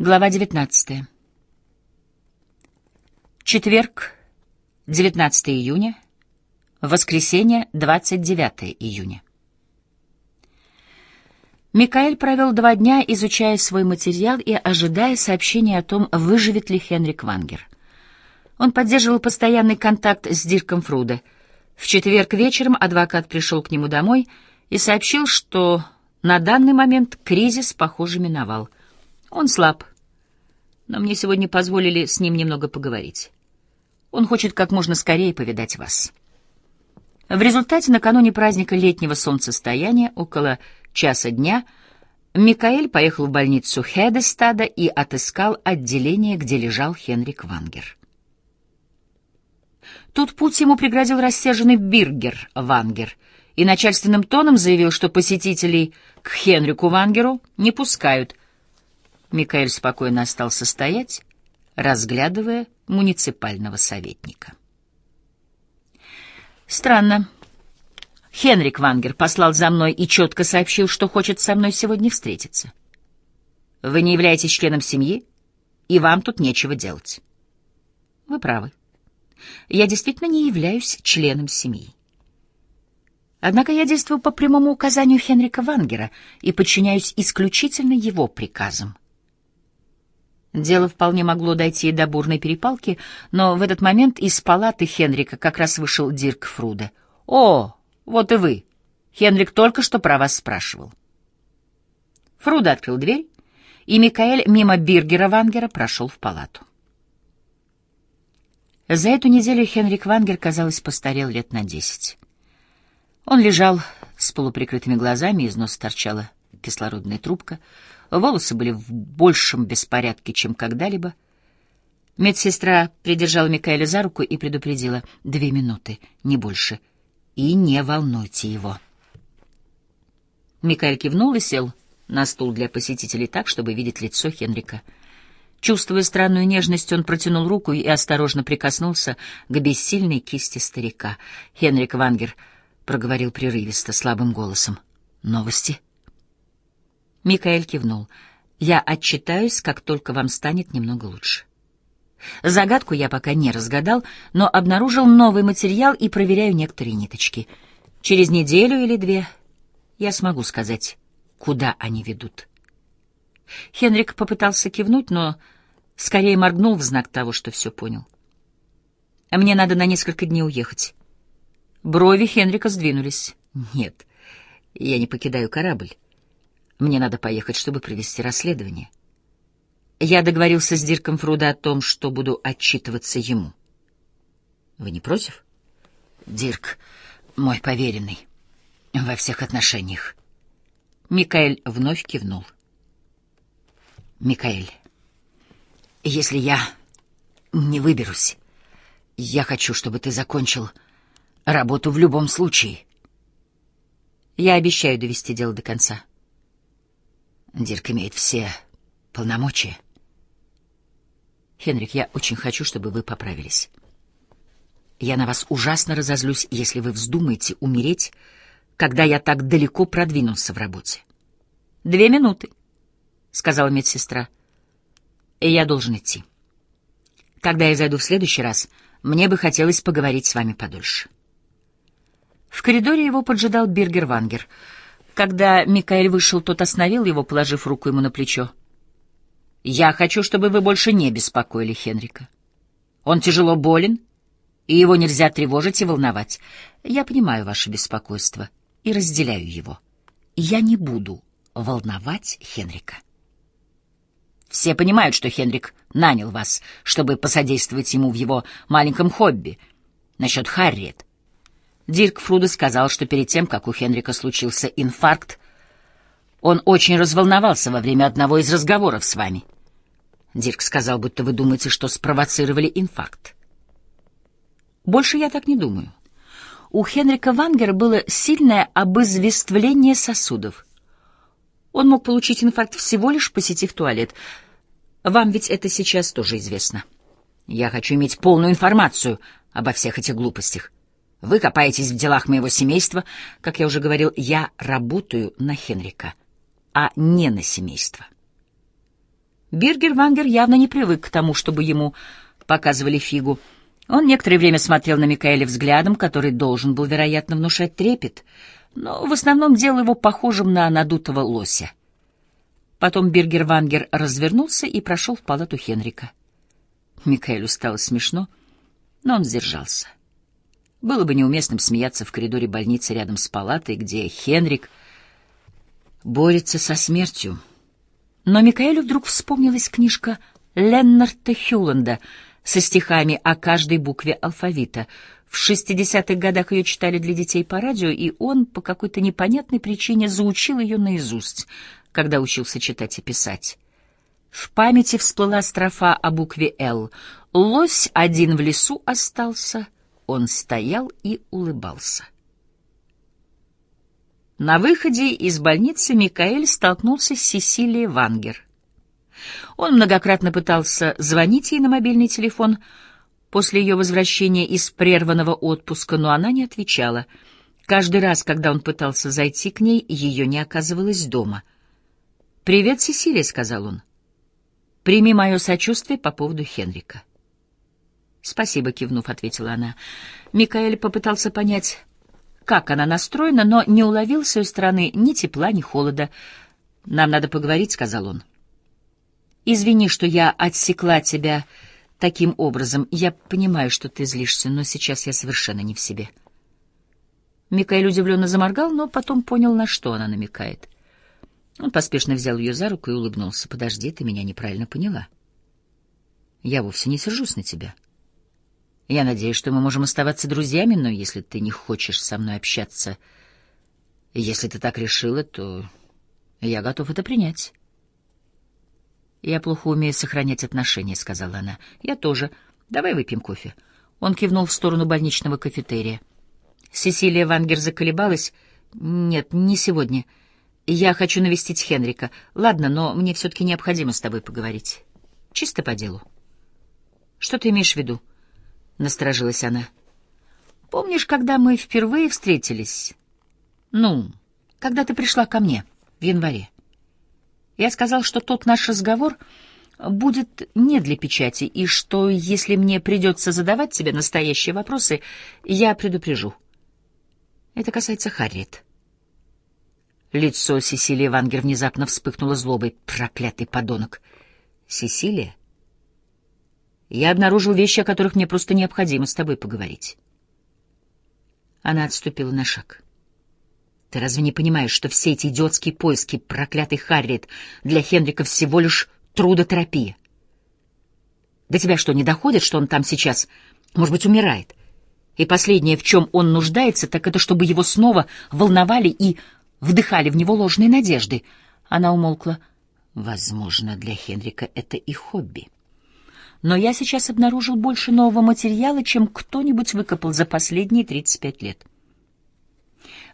Глава 19. Четверг, 19 июня. Воскресенье, 29 июня. Микаэль провел два дня, изучая свой материал и ожидая сообщения о том, выживет ли Хенрик Вангер. Он поддерживал постоянный контакт с Дирком Фруде. В четверг вечером адвокат пришел к нему домой и сообщил, что на данный момент кризис, похоже, миновал — он слаб, но мне сегодня позволили с ним немного поговорить. Он хочет как можно скорее повидать вас. В результате накануне праздника летнего солнцестояния около часа дня Микаэль поехал в больницу Хедестада и отыскал отделение, где лежал Хенрик Вангер. Тут путь ему преградил рассерженный Биргер Вангер и начальственным тоном заявил, что посетителей к Хенрику Вангеру не пускают, Микаэль спокойно остался стоять, разглядывая муниципального советника. Странно. Хенрик Вангер послал за мной и четко сообщил, что хочет со мной сегодня встретиться. Вы не являетесь членом семьи, и вам тут нечего делать. Вы правы. Я действительно не являюсь членом семьи. Однако я действую по прямому указанию Хенрика Вангера и подчиняюсь исключительно его приказам. Дело вполне могло дойти до бурной перепалки, но в этот момент из палаты Хенрика как раз вышел Дирк Фруде. «О, вот и вы! Хенрик только что про вас спрашивал». Фруде открыл дверь, и Микаэль мимо Биргера Вангера прошел в палату. За эту неделю Хенрик Вангер, казалось, постарел лет на десять. Он лежал с полуприкрытыми глазами, из носа торчала кислородная трубка — волосы были в большем беспорядке, чем когда-либо. Медсестра придержала Микаэля за руку и предупредила «две минуты, не больше, и не волнуйте его». Микаэль кивнул и сел на стул для посетителей так, чтобы видеть лицо Хенрика. Чувствуя странную нежность, он протянул руку и осторожно прикоснулся к бессильной кисти старика. Хенрик Вангер проговорил прерывисто, слабым голосом. «Новости?» Микаэль кивнул. «Я отчитаюсь, как только вам станет немного лучше». Загадку я пока не разгадал, но обнаружил новый материал и проверяю некоторые ниточки. Через неделю или две я смогу сказать, куда они ведут. Хенрик попытался кивнуть, но скорее моргнул в знак того, что все понял. «Мне надо на несколько дней уехать». Брови Хенрика сдвинулись. «Нет, я не покидаю корабль. Мне надо поехать, чтобы провести расследование. Я договорился с Дирком Фруда о том, что буду отчитываться ему. Вы не против? Дирк мой поверенный во всех отношениях. Микаэль вновь кивнул. Микаэль, если я не выберусь, я хочу, чтобы ты закончил работу в любом случае. Я обещаю довести дело до конца. Дирк имеет все полномочия. Хенрик, я очень хочу, чтобы вы поправились. Я на вас ужасно разозлюсь, если вы вздумаете умереть, когда я так далеко продвинулся в работе. Две минуты, — сказала медсестра. И я должен идти. Когда я зайду в следующий раз, мне бы хотелось поговорить с вами подольше. В коридоре его поджидал Биргер Вангер — когда Микаэль вышел, тот остановил его, положив руку ему на плечо. «Я хочу, чтобы вы больше не беспокоили Хенрика. Он тяжело болен, и его нельзя тревожить и волновать. Я понимаю ваше беспокойство и разделяю его. Я не буду волновать Хенрика». Все понимают, что Хенрик нанял вас, чтобы посодействовать ему в его маленьком хобби. Насчет Харриет. Дирк Фруда сказал, что перед тем, как у Хенрика случился инфаркт, он очень разволновался во время одного из разговоров с вами. Дирк сказал, будто вы думаете, что спровоцировали инфаркт. Больше я так не думаю. У Хенрика Вангера было сильное обызвествление сосудов. Он мог получить инфаркт всего лишь посетив туалет. Вам ведь это сейчас тоже известно. Я хочу иметь полную информацию обо всех этих глупостях. Вы копаетесь в делах моего семейства. Как я уже говорил, я работаю на Хенрика, а не на семейство. Биргер Вангер явно не привык к тому, чтобы ему показывали фигу. Он некоторое время смотрел на Микаэля взглядом, который должен был, вероятно, внушать трепет, но в основном делал его похожим на надутого лося. Потом Биргер Вангер развернулся и прошел в палату Хенрика. Микаэлю стало смешно, но он сдержался. Было бы неуместным смеяться в коридоре больницы рядом с палатой, где Хенрик борется со смертью. Но Микаэлю вдруг вспомнилась книжка Леннарта Хюланда со стихами о каждой букве алфавита. В 60-х годах ее читали для детей по радио, и он по какой-то непонятной причине заучил ее наизусть, когда учился читать и писать. В памяти всплыла строфа о букве «Л». Лось один в лесу остался, он стоял и улыбался. На выходе из больницы Микаэль столкнулся с Сесилией Вангер. Он многократно пытался звонить ей на мобильный телефон после ее возвращения из прерванного отпуска, но она не отвечала. Каждый раз, когда он пытался зайти к ней, ее не оказывалось дома. «Привет, Сесилия», — сказал он. «Прими мое сочувствие по поводу Хенрика». «Спасибо», — кивнув, ответила она. Микаэль попытался понять, как она настроена, но не уловил с ее стороны ни тепла, ни холода. «Нам надо поговорить», — сказал он. «Извини, что я отсекла тебя таким образом. Я понимаю, что ты злишься, но сейчас я совершенно не в себе». Микаэль удивленно заморгал, но потом понял, на что она намекает. Он поспешно взял ее за руку и улыбнулся. «Подожди, ты меня неправильно поняла. Я вовсе не сержусь на тебя». Я надеюсь, что мы можем оставаться друзьями, но если ты не хочешь со мной общаться, если ты так решила, то я готов это принять. Я плохо умею сохранять отношения, сказала она. Я тоже. Давай выпьем кофе. Он кивнул в сторону больничного кафетерия. Сесилия Вангер заколебалась. Нет, не сегодня. Я хочу навестить Хенрика. Ладно, но мне все-таки необходимо с тобой поговорить. Чисто по делу. Что ты имеешь в виду? — насторожилась она. «Помнишь, когда мы впервые встретились? Ну, когда ты пришла ко мне в январе. Я сказал, что тот наш разговор будет не для печати, и что, если мне придется задавать тебе настоящие вопросы, я предупрежу. Это касается Харриет». Лицо Сесилии Вангер внезапно вспыхнуло злобой. «Проклятый подонок!» «Сесилия?» Я обнаружил вещи, о которых мне просто необходимо с тобой поговорить. Она отступила на шаг. Ты разве не понимаешь, что все эти идиотские поиски, проклятый Харриет, для Хенрика всего лишь трудотерапия? До тебя что, не доходит, что он там сейчас, может быть, умирает? И последнее, в чем он нуждается, так это чтобы его снова волновали и вдыхали в него ложные надежды. Она умолкла. Возможно, для Хенрика это и хобби но я сейчас обнаружил больше нового материала, чем кто-нибудь выкопал за последние 35 лет.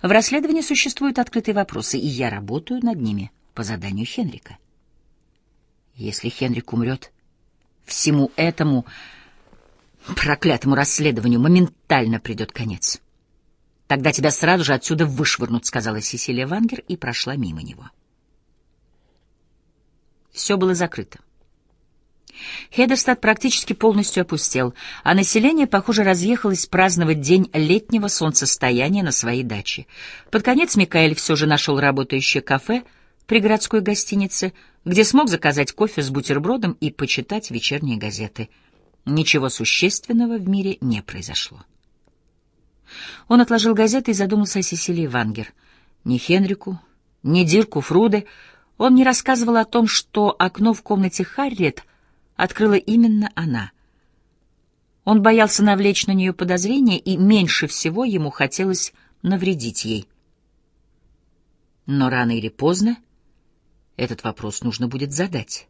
В расследовании существуют открытые вопросы, и я работаю над ними по заданию Хенрика. Если Хенрик умрет, всему этому проклятому расследованию моментально придет конец. Тогда тебя сразу же отсюда вышвырнут, сказала Сесилия Вангер и прошла мимо него. Все было закрыто. Хедерстад практически полностью опустел, а население, похоже, разъехалось праздновать день летнего солнцестояния на своей даче. Под конец Микаэль все же нашел работающее кафе при городской гостинице, где смог заказать кофе с бутербродом и почитать вечерние газеты. Ничего существенного в мире не произошло. Он отложил газеты и задумался о Сесилии Вангер. Ни Хенрику, ни Дирку Фруде он не рассказывал о том, что окно в комнате Харриет — открыла именно она. Он боялся навлечь на нее подозрения, и меньше всего ему хотелось навредить ей. Но рано или поздно этот вопрос нужно будет задать.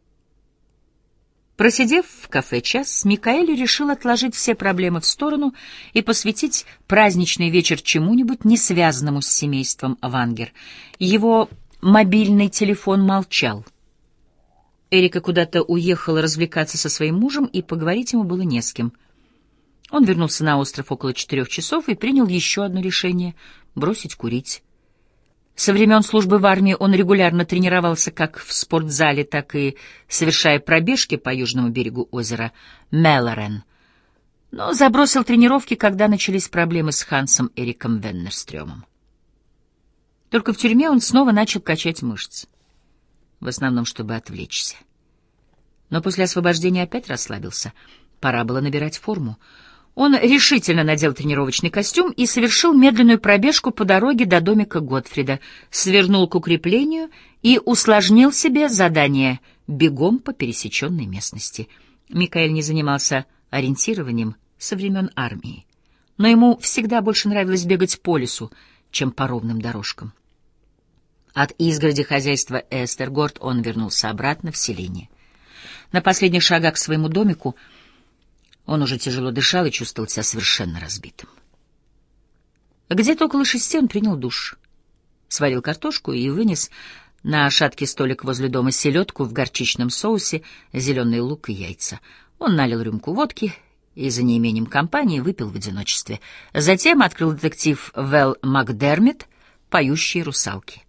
Просидев в кафе час, Микаэль решил отложить все проблемы в сторону и посвятить праздничный вечер чему-нибудь не связанному с семейством Вангер. Его мобильный телефон молчал — Эрика куда-то уехала развлекаться со своим мужем, и поговорить ему было не с кем. Он вернулся на остров около четырех часов и принял еще одно решение — бросить курить. Со времен службы в армии он регулярно тренировался как в спортзале, так и совершая пробежки по южному берегу озера Мелорен, но забросил тренировки, когда начались проблемы с Хансом Эриком Веннерстрёмом. Только в тюрьме он снова начал качать мышцы, в основном чтобы отвлечься. Но после освобождения опять расслабился. Пора было набирать форму — он решительно надел тренировочный костюм и совершил медленную пробежку по дороге до домика Готфрида, свернул к укреплению и усложнил себе задание бегом по пересеченной местности. Микаэль не занимался ориентированием со времен армии, но ему всегда больше нравилось бегать по лесу, чем по ровным дорожкам. От изгороди хозяйства Эстергорд он вернулся обратно в селение. На последних шагах к своему домику — он уже тяжело дышал и чувствовал себя совершенно разбитым. Где-то около шести он принял душ, сварил картошку и вынес на шаткий столик возле дома селедку в горчичном соусе, зеленый лук и яйца. Он налил рюмку водки и за неимением компании выпил в одиночестве. Затем открыл детектив Вэл Макдермит «Поющие русалки».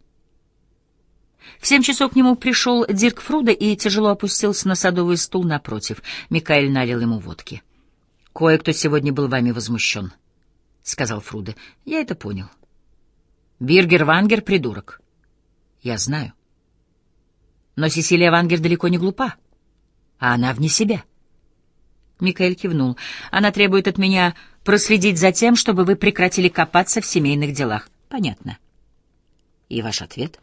В семь часов к нему пришел Дирк Фруда и тяжело опустился на садовый стул напротив. Микаэль налил ему водки. «Кое-кто сегодня был вами возмущен», — сказал Фруда. «Я это понял. Биргер Вангер — придурок. Я знаю. Но Сесилия Вангер далеко не глупа, а она вне себя». Микаэль кивнул. «Она требует от меня проследить за тем, чтобы вы прекратили копаться в семейных делах. Понятно. И ваш ответ?»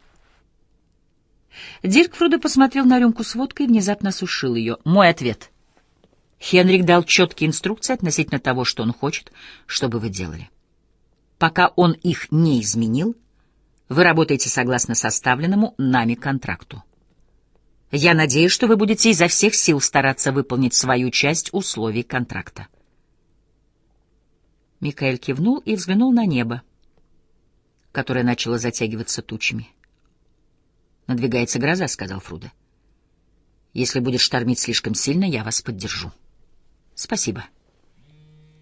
Дирк Фруда посмотрел на рюмку с водкой и внезапно осушил ее. «Мой ответ. Хенрик дал четкие инструкции относительно того, что он хочет, чтобы вы делали. Пока он их не изменил, вы работаете согласно составленному нами контракту. Я надеюсь, что вы будете изо всех сил стараться выполнить свою часть условий контракта». Микаэль кивнул и взглянул на небо, которое начало затягиваться тучами. «Надвигается гроза», — сказал Фруда. «Если будет штормить слишком сильно, я вас поддержу». «Спасибо».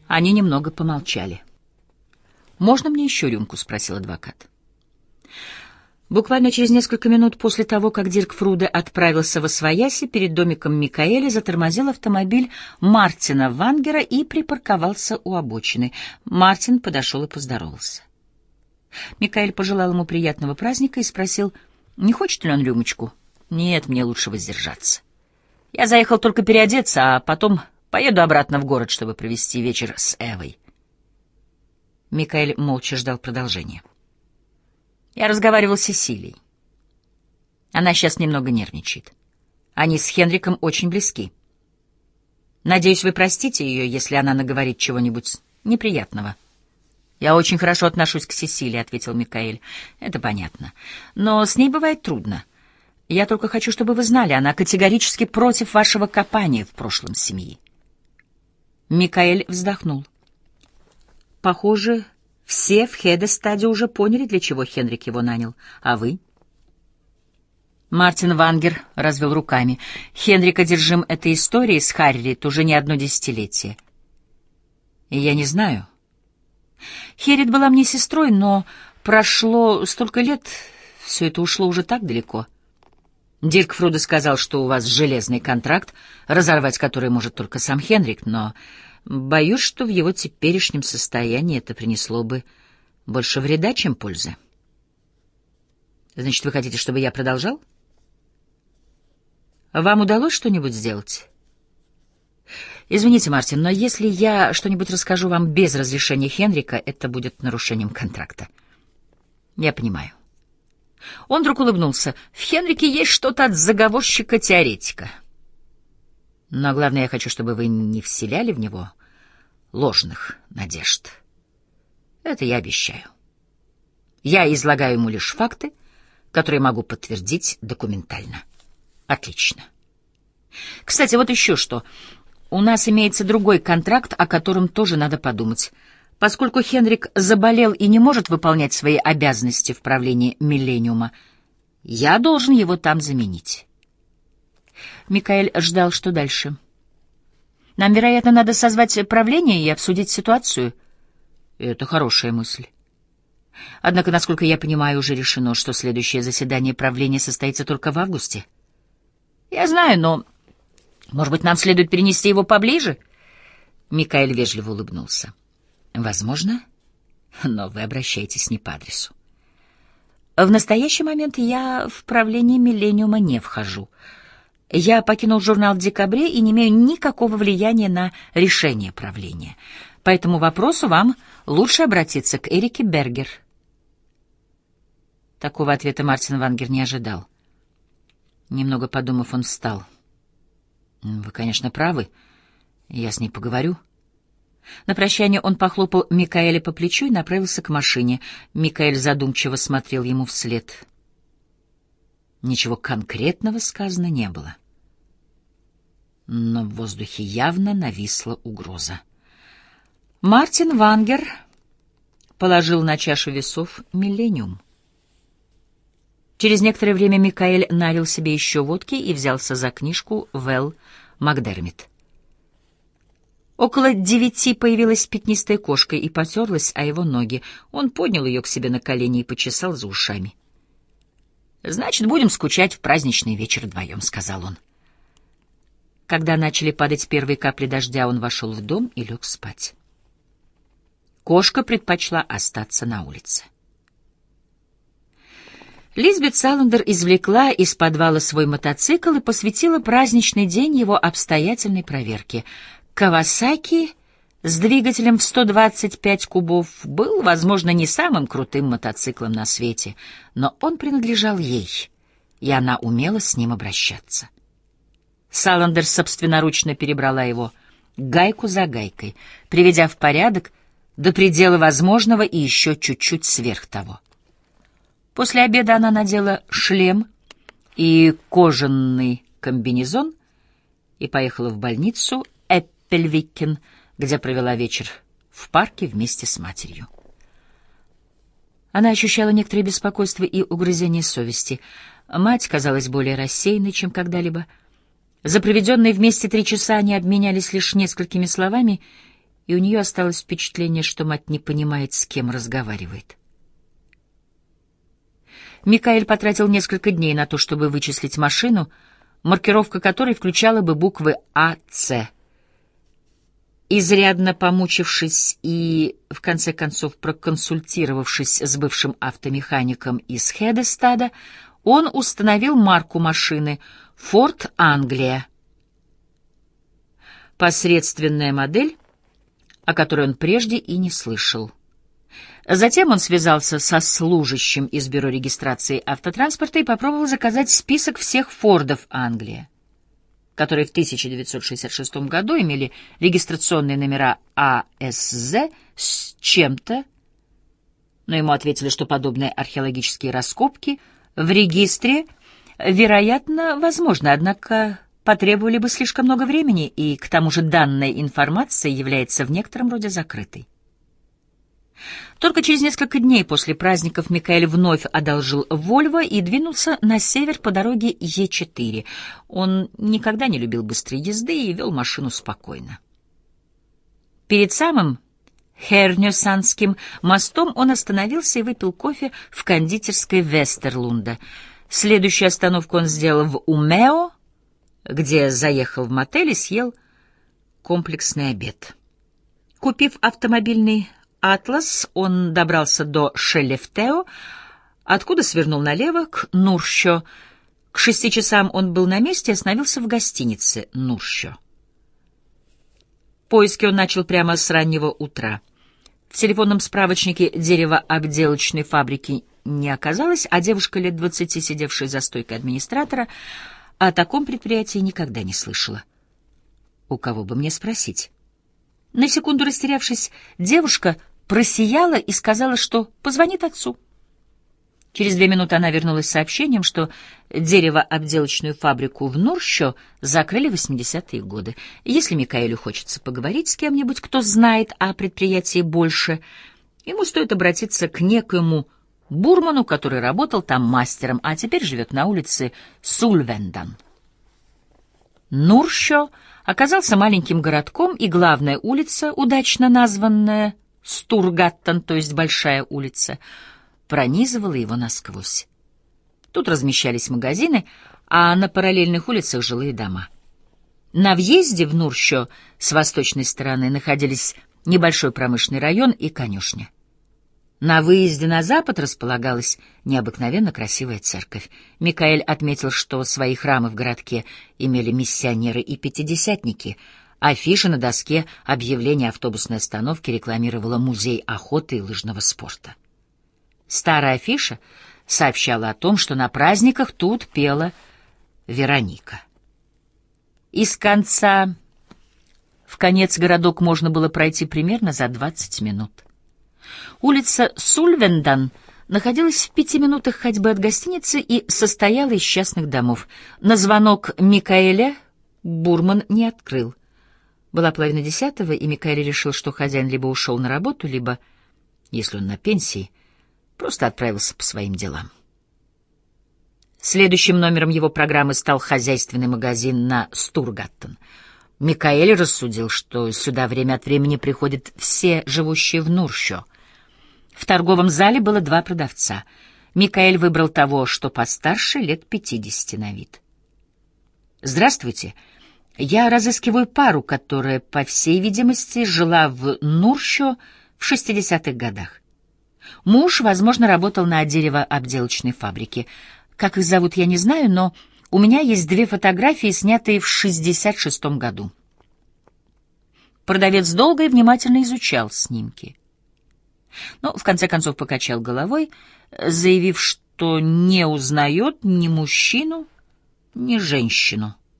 Они немного помолчали. «Можно мне еще рюмку?» — спросил адвокат. Буквально через несколько минут после того, как Дирк Фруде отправился во Свояси, перед домиком Микаэля затормозил автомобиль Мартина Вангера и припарковался у обочины. Мартин подошел и поздоровался. Микаэль пожелал ему приятного праздника и спросил — не хочет ли он рюмочку? Нет, мне лучше воздержаться. Я заехал только переодеться, а потом поеду обратно в город, чтобы провести вечер с Эвой. Микаэль молча ждал продолжения. Я разговаривал с Сесилией. Она сейчас немного нервничает. Они с Хенриком очень близки. Надеюсь, вы простите ее, если она наговорит чего-нибудь неприятного. «Я очень хорошо отношусь к Сесилии», — ответил Микаэль. «Это понятно. Но с ней бывает трудно. Я только хочу, чтобы вы знали, она категорически против вашего копания в прошлом семьи». Микаэль вздохнул. «Похоже, все в Хедестаде уже поняли, для чего Хенрик его нанял. А вы?» Мартин Вангер развел руками. Хенрик одержим этой историей с Харрит уже не одно десятилетие. Я не знаю, Херит была мне сестрой, но прошло столько лет, все это ушло уже так далеко. Дирк Фруда сказал, что у вас железный контракт, разорвать который может только сам Хенрик, но боюсь, что в его теперешнем состоянии это принесло бы больше вреда, чем пользы. Значит, вы хотите, чтобы я продолжал? Вам удалось что-нибудь сделать? Извините, Мартин, но если я что-нибудь расскажу вам без разрешения Хенрика, это будет нарушением контракта. Я понимаю. Он вдруг улыбнулся. В Хенрике есть что-то от заговорщика-теоретика. Но главное, я хочу, чтобы вы не вселяли в него ложных надежд. Это я обещаю. Я излагаю ему лишь факты, которые могу подтвердить документально. Отлично. Кстати, вот еще что. У нас имеется другой контракт, о котором тоже надо подумать. Поскольку Хенрик заболел и не может выполнять свои обязанности в правлении «Миллениума», я должен его там заменить. Микаэль ждал, что дальше. Нам, вероятно, надо созвать правление и обсудить ситуацию. Это хорошая мысль. Однако, насколько я понимаю, уже решено, что следующее заседание правления состоится только в августе. Я знаю, но, может быть, нам следует перенести его поближе? Микаэль вежливо улыбнулся. Возможно, но вы обращаетесь не по адресу. В настоящий момент я в правление «Миллениума» не вхожу. Я покинул журнал в декабре и не имею никакого влияния на решение правления. По этому вопросу вам лучше обратиться к Эрике Бергер. Такого ответа Мартин Вангер не ожидал. Немного подумав, он встал. «Вы, конечно, правы. Я с ней поговорю». На прощание он похлопал Микаэля по плечу и направился к машине. Микаэль задумчиво смотрел ему вслед. Ничего конкретного сказано не было. Но в воздухе явно нависла угроза. Мартин Вангер положил на чашу весов миллениум. Через некоторое время Микаэль налил себе еще водки и взялся за книжку Вэл Макдермит. Около девяти появилась пятнистая кошка и потерлась о его ноги. Он поднял ее к себе на колени и почесал за ушами. «Значит, будем скучать в праздничный вечер вдвоем», — сказал он. Когда начали падать первые капли дождя, он вошел в дом и лег спать. Кошка предпочла остаться на улице. Лизбет Саландер извлекла из подвала свой мотоцикл и посвятила праздничный день его обстоятельной проверке. Кавасаки с двигателем в 125 кубов был, возможно, не самым крутым мотоциклом на свете, но он принадлежал ей, и она умела с ним обращаться. Саландер собственноручно перебрала его гайку за гайкой, приведя в порядок до предела возможного и еще чуть-чуть сверх того. После обеда она надела шлем и кожаный комбинезон и поехала в больницу Эппельвиккен, где провела вечер в парке вместе с матерью. Она ощущала некоторое беспокойство и угрызение совести. Мать казалась более рассеянной, чем когда-либо. За проведенные вместе три часа они обменялись лишь несколькими словами, и у нее осталось впечатление, что мать не понимает, с кем разговаривает. Микаэль потратил несколько дней на то, чтобы вычислить машину, маркировка которой включала бы буквы А-Ц. Изрядно помучившись и, в конце концов, проконсультировавшись с бывшим автомехаником из Хедестада, он установил марку машины «Форд Англия». Посредственная модель, о которой он прежде и не слышал. Затем он связался со служащим из бюро регистрации автотранспорта и попробовал заказать список всех «Фордов» Англии, которые в 1966 году имели регистрационные номера АСЗ с чем-то, но ему ответили, что подобные археологические раскопки в регистре, вероятно, возможны, однако потребовали бы слишком много времени, и к тому же данная информация является в некотором роде закрытой. Только через несколько дней после праздников Микаэль вновь одолжил Вольво и двинулся на север по дороге Е4. Он никогда не любил быстрой езды и вел машину спокойно. Перед самым Хернюсанским мостом он остановился и выпил кофе в кондитерской Вестерлунда. Следующую остановку он сделал в Умео, где заехал в мотель и съел комплексный обед. Купив автомобильный «Атлас» он добрался до Шелефтео, откуда свернул налево к Нурщо. К шести часам он был на месте и остановился в гостинице Нурщо. Поиски он начал прямо с раннего утра. В телефонном справочнике деревообделочной фабрики не оказалось, а девушка лет двадцати, сидевшая за стойкой администратора, о таком предприятии никогда не слышала. У кого бы мне спросить? На секунду растерявшись, девушка просияла и сказала, что позвонит отцу. Через две минуты она вернулась с сообщением, что деревообделочную фабрику в Нурщо закрыли в 80-е годы. Если Микаэлю хочется поговорить с кем-нибудь, кто знает о предприятии больше, ему стоит обратиться к некоему Бурману, который работал там мастером, а теперь живет на улице Сульвендан. Нурщо оказался маленьким городком, и главная улица, удачно названная Стургаттон, то есть Большая улица, пронизывала его насквозь. Тут размещались магазины, а на параллельных улицах жилые дома. На въезде в Нурщо с восточной стороны находились небольшой промышленный район и конюшня. На выезде на запад располагалась необыкновенно красивая церковь. Микаэль отметил, что свои храмы в городке имели миссионеры и пятидесятники. Афиша на доске объявления автобусной остановки рекламировала музей охоты и лыжного спорта. Старая афиша сообщала о том, что на праздниках тут пела Вероника. Из конца в конец городок можно было пройти примерно за 20 минут. Улица Сульвендан находилась в пяти минутах ходьбы от гостиницы и состояла из частных домов. На звонок Микаэля Бурман не открыл. Была половина десятого, и Микаэль решил, что хозяин либо ушел на работу, либо, если он на пенсии, просто отправился по своим делам. Следующим номером его программы стал хозяйственный магазин на Стургаттен. Микаэль рассудил, что сюда время от времени приходят все живущие в Нурщо — в торговом зале было два продавца. Микаэль выбрал того, что постарше, лет пятидесяти на вид. «Здравствуйте. Я разыскиваю пару, которая, по всей видимости, жила в Нурщо в шестидесятых годах. Муж, возможно, работал на деревообделочной фабрике. Как их зовут, я не знаю, но у меня есть две фотографии, снятые в шестьдесят шестом году». Продавец долго и внимательно изучал снимки но в конце концов покачал головой, заявив, что не узнает ни мужчину, ни женщину.